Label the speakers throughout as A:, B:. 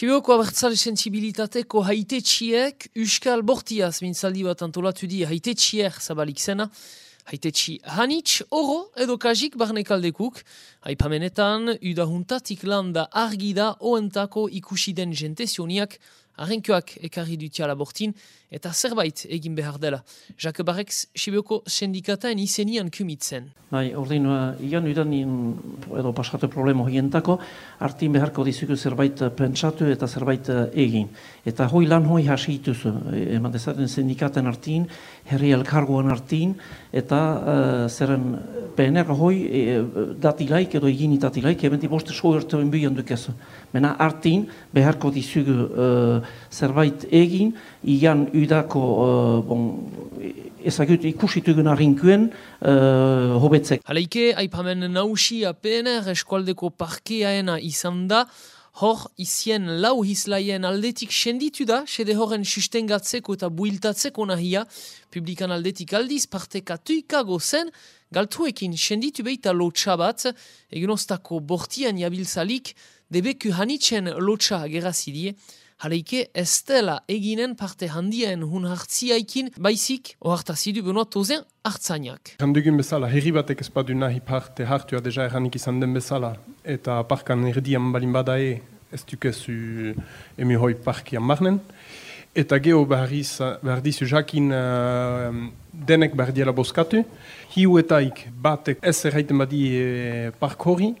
A: Sibioko abertzale sensibilitateko haitetxiek Euskal Bortiaz mintzaldi bat antolatu di haitetxier zabalik zena. Haitetxi hanitz, oro edo kajik barnekaldekuk. Haipamenetan, udahuntatik landa argi da oentako ikusi den jentezioniak Arrenkioak ekarri dutiala bortin eta zerbait egin behar dela. Jacques Barrex, Sibioko sindikataen izenian kumitzen.
B: Bai, ordin, uh, ian udan edo paskatu problemo hientako, artin beharko dizuko zerbait pentsatu eta zerbait egin. Eta hoi lan hoi hasi ituzu, eman dezaten sindikaten artin, herri elkargoan artin, eta uh, zeren PNR hoi e, datilaik edo egin datilaik, ebenti boste so ertuen bihan dukezu. Mena artin beharko dizuko zerbait egin, ian udako uh, bon, ezagut ikusitugun arrinkuen uh, hobetzek.
A: Haleike, aipamen nausia PNR eskualdeko parkeaena izan da, hor izien lau hislaien aldetik senditu da, sede horren sustengatzeko eta builtatzeko nahia, publikan aldetik aldiz partekatuikago zen, galtuekin senditu behita lotxa bat, egunostako bortian jabiltzalik, debeku hanitzen lotxa gerazidie, Haleike ez dela eginen parte handien hun hartziaikin, baizik ohartazidu benoa tozen hartzainak.
C: Handugun bezala, herri batek ez badu nahi parte hartua deja erranik izan den bezala, eta parkan erdian balin badae ez dukezu emi hoi parkian marnen. Eta geho behar dizu jakin uh, denek behar diela boskatu. Hiuetaik batek ez erraiten badi eh, park hori,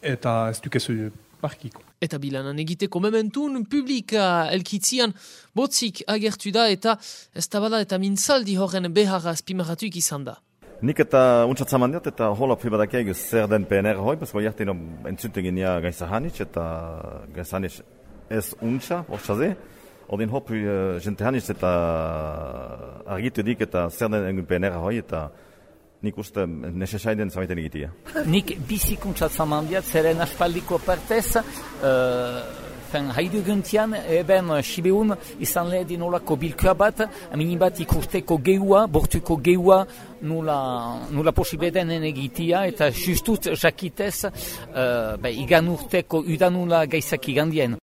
C: eta ez dukezu parkiko.
A: Eta bilanan egiteko mementun publika elkitzian botzik agertu da eta ez bada eta mintzaldi horren beharra azpimarratuik izan da.
D: Nik eta untsatzen mandiat eta hola pribadak egin zer den PNR hoi, bezko jartien entzute ginia gaisa hanitz eta gaisa hanitz ez untsa, ortsaze. Odin hopi uh, jente hanitz eta argitu dik eta zer den PNR hoi eta nik uste nesesaiden zabaiten egitea.
E: Nik bizikuntzat zamandiat, zeren aspaldiko partez, uh, fen haidu guntian, eben Sibeun izan lehedin olako bilkua bat, amini bat ikusteko geua, bortuko geua, nula, nula posibeden egitea, eta justut jakitez, uh, igan urteko udanula gaizak igandien.